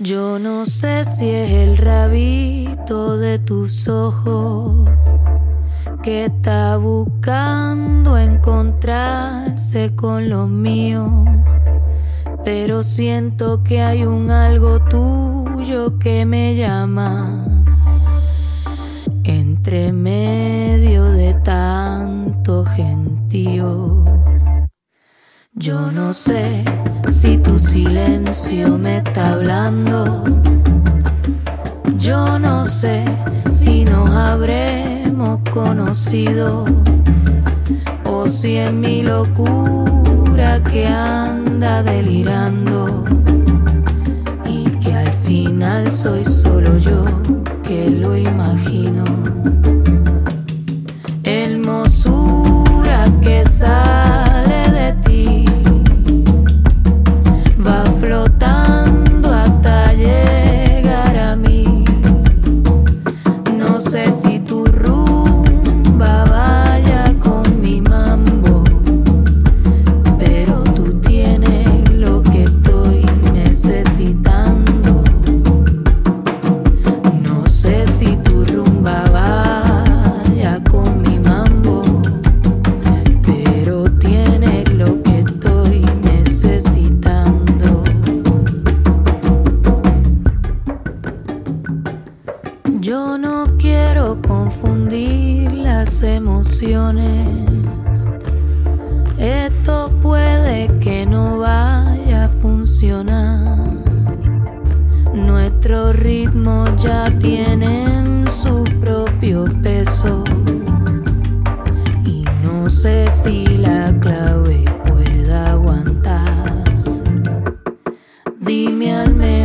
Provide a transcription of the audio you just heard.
Yo no sé si es el rabito de tus ojos que está buscando encontrarse con lo mío, pero siento que hay un algo tuyo que me llama. Entre Yo no sé si tu silencio me está hablando. Yo no sé si nos habremos conocido o si es mi locura que anda delirando y que al final soy solo yo que lo imagino. Confundir las emociones. Esto puede que no vaya a funcionar. Nuestros ritmos ya tienen su propio peso. Y no sé si la clave pueda aguantar. Dime al menos